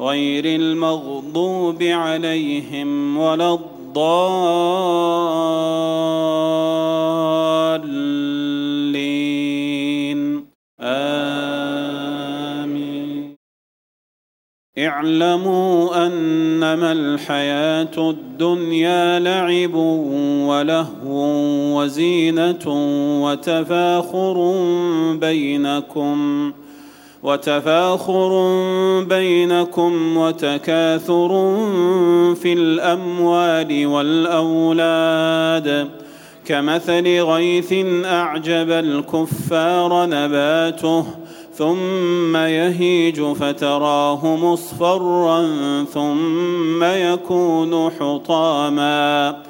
غير المغضوب عليهم ولا الضالين. آمين. اعلموا أنما الحياة الدنيا لعب ولهو وزينة وتفاخر بينكم ۖ. وتفاخر بينكم وتكاثر في الأموال والأولاد. كمثل غيث أعجب الكفار نباته ثم يهيج فتراه مصفرا ثم يكون حطاما.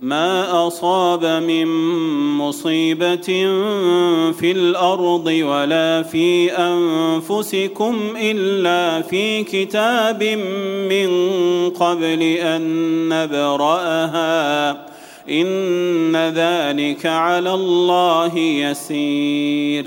ما اصاب من مصيبه في الأرض ولا في انفسكم الا في كتاب من قبل ان نبراها ان ذلك على الله يسير